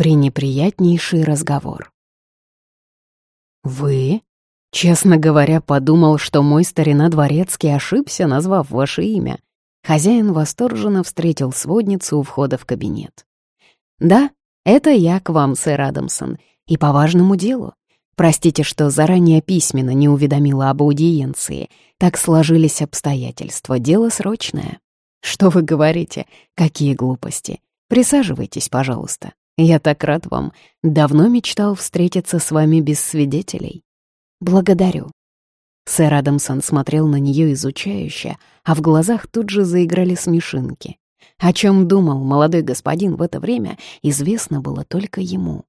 Пренеприятнейший разговор. «Вы?» Честно говоря, подумал, что мой старина дворецкий ошибся, назвав ваше имя. Хозяин восторженно встретил сводницу у входа в кабинет. «Да, это я к вам, сэр Адамсон, и по важному делу. Простите, что заранее письменно не уведомила об аудиенции. Так сложились обстоятельства, дело срочное». «Что вы говорите? Какие глупости? Присаживайтесь, пожалуйста. Я так рад вам. Давно мечтал встретиться с вами без свидетелей. Благодарю. Сэр Адамсон смотрел на нее изучающе, а в глазах тут же заиграли смешинки. О чем думал молодой господин в это время, известно было только ему.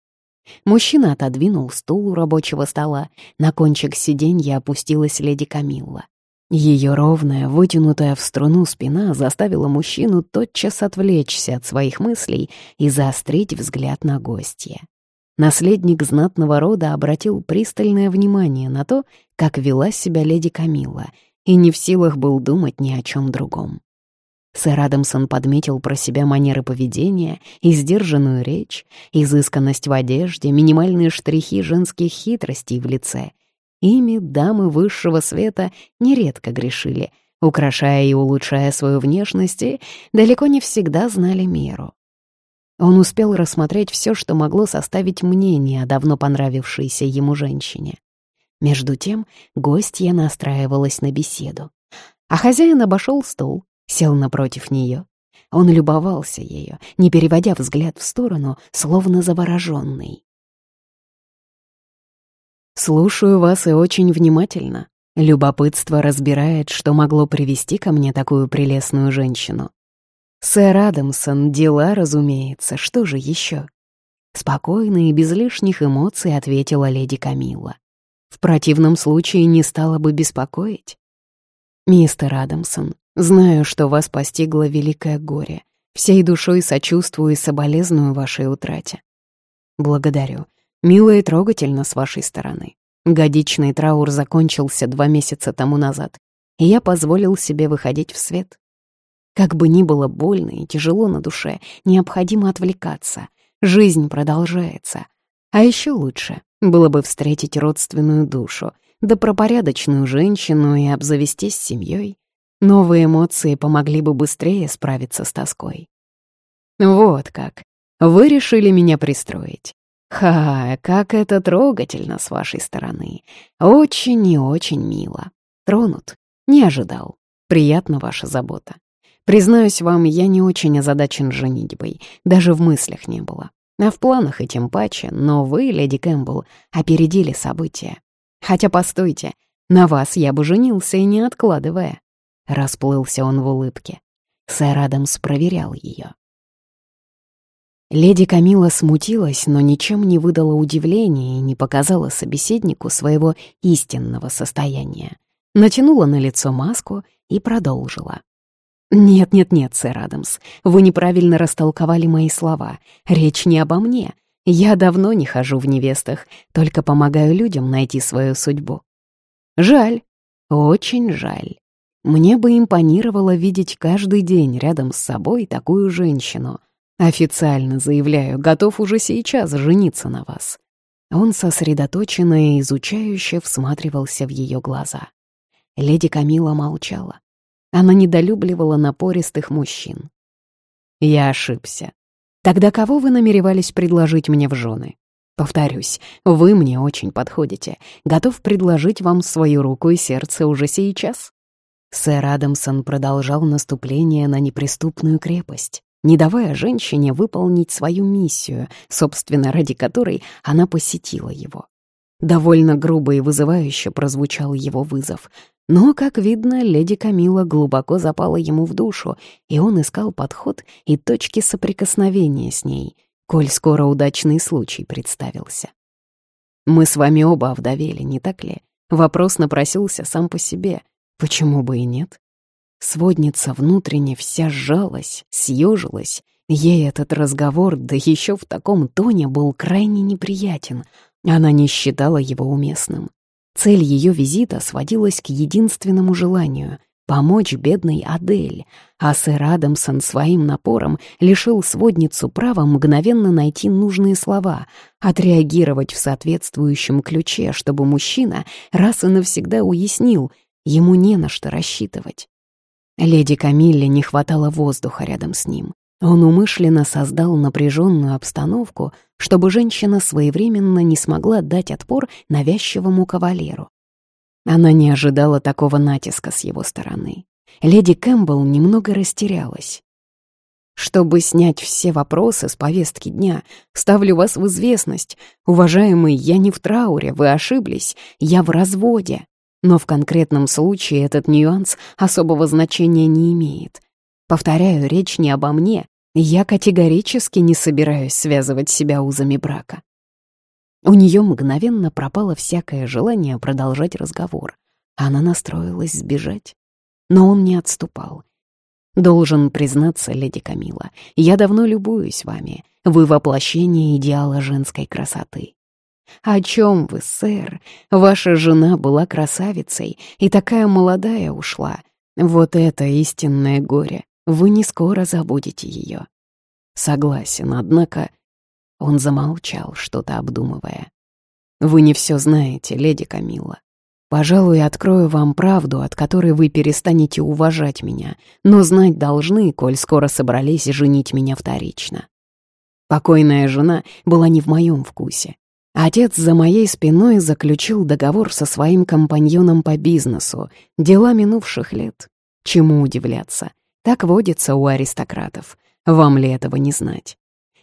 Мужчина отодвинул стул у рабочего стола, на кончик сиденья опустилась леди Камилла. Ее ровная, вытянутая в струну спина заставила мужчину тотчас отвлечься от своих мыслей и заострить взгляд на гостья. Наследник знатного рода обратил пристальное внимание на то, как вела себя леди Камилла, и не в силах был думать ни о чем другом. Сэр Адамсон подметил про себя манеры поведения и сдержанную речь, изысканность в одежде, минимальные штрихи женских хитростей в лице Ими дамы высшего света нередко грешили, украшая и улучшая свою внешность, и далеко не всегда знали меру. Он успел рассмотреть все, что могло составить мнение о давно понравившейся ему женщине. Между тем гостья настраивалась на беседу. А хозяин обошел стол, сел напротив нее. Он любовался ею, не переводя взгляд в сторону, словно завороженный. Слушаю вас и очень внимательно. Любопытство разбирает, что могло привести ко мне такую прелестную женщину. Сэр Адамсон, дела, разумеется, что же еще? Спокойно и без лишних эмоций ответила леди Камилла. В противном случае не стала бы беспокоить. Мистер Адамсон, знаю, что вас постигло великое горе. Всей душой сочувствую и соболезную вашей утрате. Благодарю. Мило и трогательно с вашей стороны. Годичный траур закончился два месяца тому назад, и я позволил себе выходить в свет. Как бы ни было больно и тяжело на душе, необходимо отвлекаться. Жизнь продолжается. А еще лучше было бы встретить родственную душу, да пропорядочную женщину и обзавестись семьей. Новые эмоции помогли бы быстрее справиться с тоской. Вот как. Вы решили меня пристроить. Ха, как это трогательно с вашей стороны. Очень и очень мило. Тронут. Не ожидал. Приятна ваша забота. Признаюсь вам, я не очень озадачен женитьбой. Даже в мыслях не было. А в планах и тем паче, но вы, леди Кэмпбелл, опередили события. Хотя, постойте, на вас я бы женился и не откладывая. Расплылся он в улыбке. Сэр Адамс проверял ее. Леди Камила смутилась, но ничем не выдала удивления и не показала собеседнику своего истинного состояния. Натянула на лицо маску и продолжила. «Нет-нет-нет, сэр Адамс, вы неправильно растолковали мои слова. Речь не обо мне. Я давно не хожу в невестах, только помогаю людям найти свою судьбу. Жаль, очень жаль. Мне бы импонировало видеть каждый день рядом с собой такую женщину — Официально заявляю, готов уже сейчас жениться на вас». Он сосредоточенно и изучающе всматривался в ее глаза. Леди Камила молчала. Она недолюбливала напористых мужчин. «Я ошибся. Тогда кого вы намеревались предложить мне в жены? Повторюсь, вы мне очень подходите. Готов предложить вам свою руку и сердце уже сейчас?» Сэр Адамсон продолжал наступление на неприступную крепость не давая женщине выполнить свою миссию, собственно, ради которой она посетила его. Довольно грубо и вызывающе прозвучал его вызов, но, как видно, леди Камила глубоко запала ему в душу, и он искал подход и точки соприкосновения с ней, коль скоро удачный случай представился. «Мы с вами оба овдовели, не так ли?» Вопрос напросился сам по себе. Почему бы и нет? Сводница внутренне вся сжалась, съежилась. Ей этот разговор, да еще в таком тоне, был крайне неприятен. Она не считала его уместным. Цель ее визита сводилась к единственному желанию — помочь бедной Адель, а сэр Адамсон своим напором лишил сводницу права мгновенно найти нужные слова, отреагировать в соответствующем ключе, чтобы мужчина раз и навсегда уяснил, ему не на что рассчитывать. Леди Камилле не хватало воздуха рядом с ним. Он умышленно создал напряженную обстановку, чтобы женщина своевременно не смогла дать отпор навязчивому кавалеру. Она не ожидала такого натиска с его стороны. Леди Кэмпбелл немного растерялась. «Чтобы снять все вопросы с повестки дня, ставлю вас в известность. Уважаемый, я не в трауре, вы ошиблись, я в разводе. Но в конкретном случае этот нюанс особого значения не имеет. Повторяю, речь не обо мне. Я категорически не собираюсь связывать себя узами брака. У нее мгновенно пропало всякое желание продолжать разговор. Она настроилась сбежать. Но он не отступал. «Должен признаться, леди Камила, я давно любуюсь вами. Вы воплощение идеала женской красоты. «О чем вы, сэр? Ваша жена была красавицей, и такая молодая ушла. Вот это истинное горе. Вы не скоро забудете ее». «Согласен, однако...» Он замолчал, что-то обдумывая. «Вы не все знаете, леди Камилла. Пожалуй, открою вам правду, от которой вы перестанете уважать меня, но знать должны, коль скоро собрались женить меня вторично. Покойная жена была не в моем вкусе. Отец за моей спиной заключил договор со своим компаньоном по бизнесу, дела минувших лет. Чему удивляться? Так водится у аристократов. Вам ли этого не знать?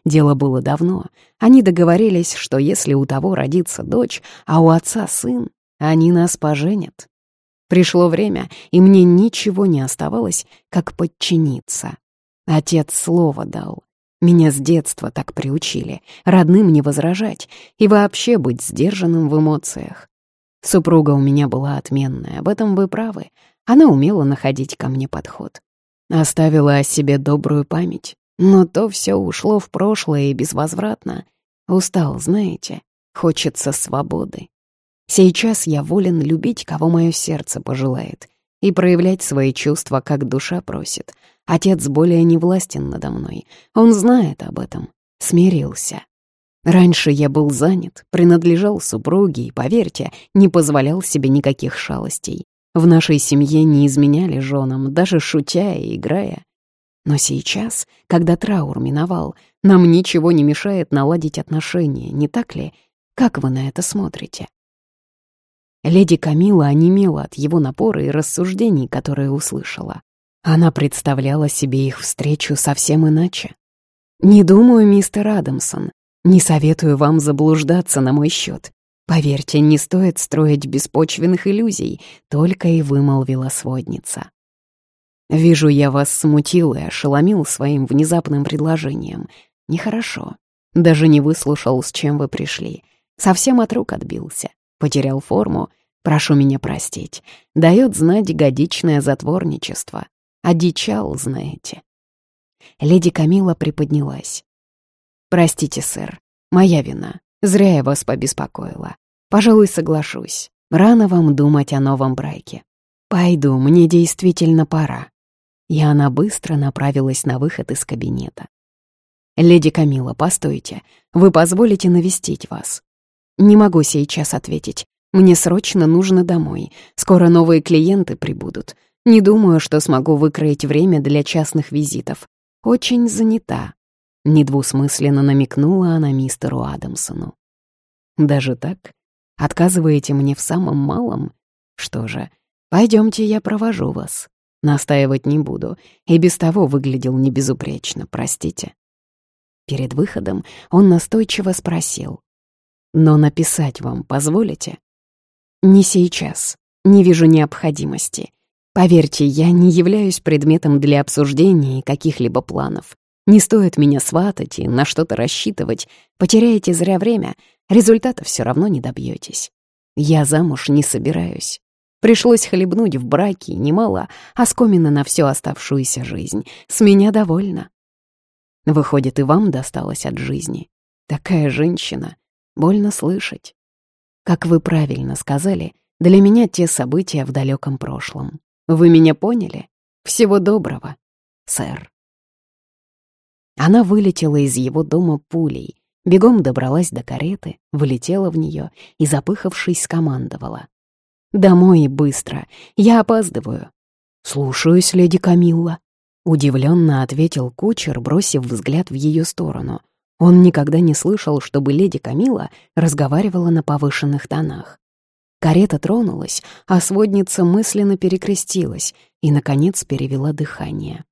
Дело было давно. Они договорились, что если у того родится дочь, а у отца сын, они нас поженят. Пришло время, и мне ничего не оставалось, как подчиниться. Отец слово дал. Меня с детства так приучили, родным не возражать и вообще быть сдержанным в эмоциях. Супруга у меня была отменная, об этом вы правы. Она умела находить ко мне подход. Оставила о себе добрую память, но то все ушло в прошлое и безвозвратно. Устал, знаете, хочется свободы. Сейчас я волен любить, кого мое сердце пожелает, и проявлять свои чувства, как душа просит — Отец более не властен надо мной. Он знает об этом. Смирился. Раньше я был занят, принадлежал супруге и, поверьте, не позволял себе никаких шалостей. В нашей семье не изменяли женам, даже шутя и играя. Но сейчас, когда траур миновал, нам ничего не мешает наладить отношения, не так ли? Как вы на это смотрите?» Леди Камила онемела от его напора и рассуждений, которые услышала. Она представляла себе их встречу совсем иначе. «Не думаю, мистер Адамсон. Не советую вам заблуждаться на мой счет. Поверьте, не стоит строить беспочвенных иллюзий», — только и вымолвила сводница. «Вижу, я вас смутил и ошеломил своим внезапным предложением. Нехорошо. Даже не выслушал, с чем вы пришли. Совсем от рук отбился. Потерял форму. Прошу меня простить. Дает знать годичное затворничество. Одичал, знаете. Леди Камила приподнялась. «Простите, сэр, моя вина. Зря я вас побеспокоила. Пожалуй, соглашусь. Рано вам думать о новом браке. Пойду, мне действительно пора». И она быстро направилась на выход из кабинета. «Леди Камила, постойте. Вы позволите навестить вас?» «Не могу сейчас ответить. Мне срочно нужно домой. Скоро новые клиенты прибудут. Не думаю, что смогу выкроить время для частных визитов. Очень занята. Недвусмысленно намекнула она мистеру Адамсону. Даже так? Отказываете мне в самом малом? Что же, пойдемте, я провожу вас. Настаивать не буду, и без того выглядел небезупречно, простите. Перед выходом он настойчиво спросил. «Но написать вам позволите?» «Не сейчас. Не вижу необходимости. Поверьте, я не являюсь предметом для обсуждения и каких-либо планов. Не стоит меня сватать и на что-то рассчитывать. Потеряете зря время, результата все равно не добьетесь. Я замуж не собираюсь. Пришлось хлебнуть в браке немало, оскомина на всю оставшуюся жизнь. С меня довольна. Выходит, и вам досталось от жизни. Такая женщина. Больно слышать. Как вы правильно сказали, для меня те события в далеком прошлом. Вы меня поняли? Всего доброго, сэр. Она вылетела из его дома пулей, бегом добралась до кареты, вылетела в нее и, запыхавшись, скомандовала. «Домой и быстро, я опаздываю». «Слушаюсь, леди Камилла», — удивленно ответил кучер, бросив взгляд в ее сторону. Он никогда не слышал, чтобы леди Камила разговаривала на повышенных тонах. Карета тронулась, а сводница мысленно перекрестилась и, наконец, перевела дыхание.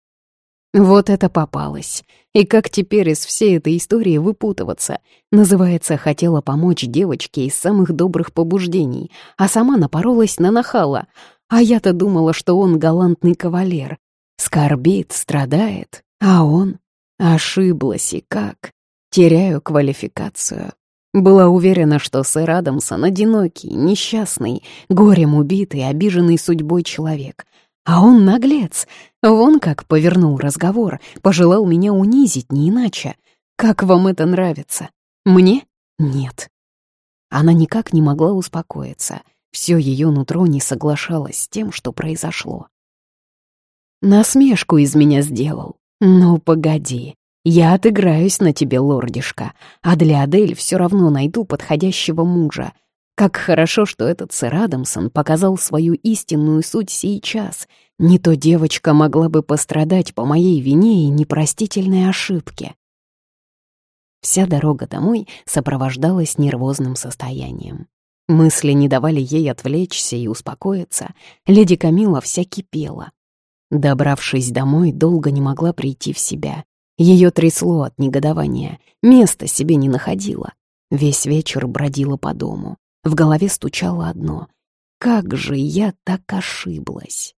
Вот это попалось. И как теперь из всей этой истории выпутываться? Называется, хотела помочь девочке из самых добрых побуждений, а сама напоролась на нахала. А я-то думала, что он галантный кавалер. Скорбит, страдает, а он... Ошиблась и как. Теряю квалификацию. Была уверена, что сэр Адамсон одинокий, несчастный, горем убитый, обиженный судьбой человек. А он наглец. Вон как повернул разговор, пожелал меня унизить, не иначе. Как вам это нравится? Мне? Нет. Она никак не могла успокоиться. Все ее нутро не соглашалось с тем, что произошло. Насмешку из меня сделал. Ну, погоди. Я отыграюсь на тебе, лордишка, а для Адель все равно найду подходящего мужа. Как хорошо, что этот сэр Адамсон показал свою истинную суть сейчас. Не то девочка могла бы пострадать по моей вине и непростительной ошибке. Вся дорога домой сопровождалась нервозным состоянием. Мысли не давали ей отвлечься и успокоиться. Леди Камила вся кипела. Добравшись домой, долго не могла прийти в себя. Ее трясло от негодования, места себе не находила. Весь вечер бродила по дому. В голове стучало одно — «Как же я так ошиблась!»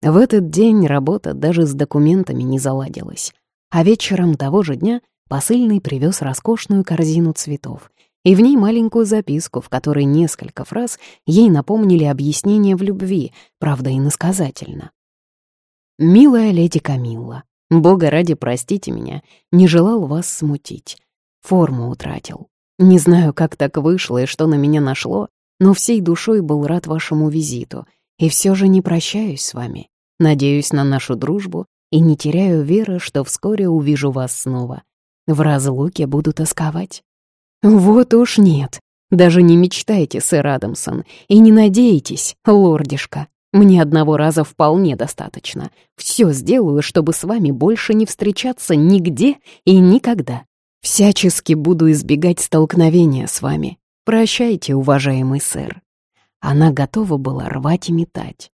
В этот день работа даже с документами не заладилась, а вечером того же дня посыльный привез роскошную корзину цветов и в ней маленькую записку, в которой несколько фраз ей напомнили объяснение в любви, правда, иносказательно. «Милая леди Камилла, Бога ради, простите меня, не желал вас смутить. Форму утратил. Не знаю, как так вышло и что на меня нашло, но всей душой был рад вашему визиту. И все же не прощаюсь с вами. Надеюсь на нашу дружбу и не теряю веры, что вскоре увижу вас снова. В разлуке буду тосковать. Вот уж нет. Даже не мечтайте, сэр Адамсон, и не надейтесь, лордишка. Мне одного раза вполне достаточно. Все сделаю, чтобы с вами больше не встречаться нигде и никогда. Всячески буду избегать столкновения с вами. Прощайте, уважаемый сэр. Она готова была рвать и метать.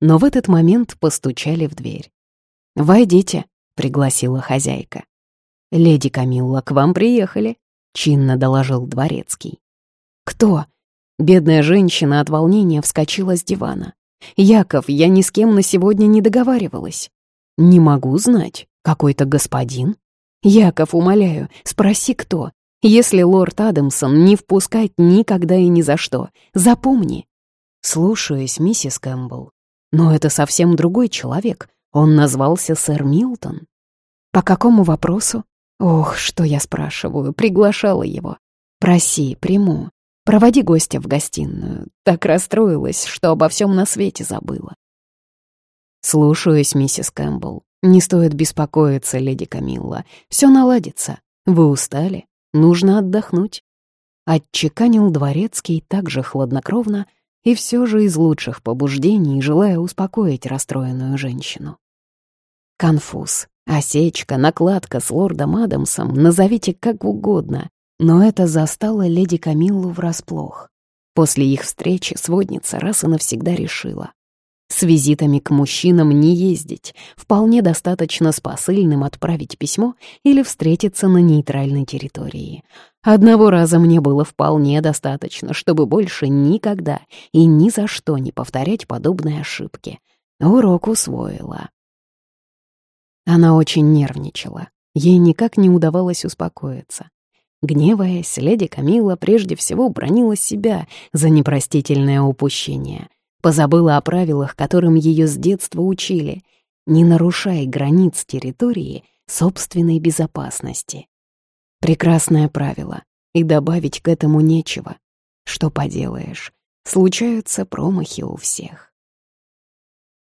Но в этот момент постучали в дверь. «Войдите», — пригласила хозяйка. «Леди Камилла, к вам приехали», — чинно доложил дворецкий. «Кто?» Бедная женщина от волнения вскочила с дивана. «Яков, я ни с кем на сегодня не договаривалась». «Не могу знать. Какой-то господин?» «Яков, умоляю, спроси, кто. Если лорд Адамсон не впускать никогда и ни за что, запомни». «Слушаюсь, миссис Кэмпбелл. Но это совсем другой человек. Он назвался сэр Милтон». «По какому вопросу?» «Ох, что я спрашиваю, приглашала его. Проси, приму. Проводи гостя в гостиную. Так расстроилась, что обо всем на свете забыла. Слушаюсь, миссис Кэмпбелл. Не стоит беспокоиться, леди Камилла. Все наладится. Вы устали? Нужно отдохнуть. Отчеканил дворецкий так же хладнокровно и все же из лучших побуждений, желая успокоить расстроенную женщину. Конфуз, осечка, накладка с лордом Адамсом, назовите как угодно, но это застало леди Камиллу врасплох. После их встречи сводница раз и навсегда решила. С визитами к мужчинам не ездить, вполне достаточно с посыльным отправить письмо или встретиться на нейтральной территории. Одного раза мне было вполне достаточно, чтобы больше никогда и ни за что не повторять подобные ошибки. Урок усвоила. Она очень нервничала. Ей никак не удавалось успокоиться. Гневаясь, леди Камила прежде всего бронила себя за непростительное упущение. Позабыла о правилах, которым ее с детства учили. Не нарушай границ территории собственной безопасности. Прекрасное правило, и добавить к этому нечего. Что поделаешь, случаются промахи у всех.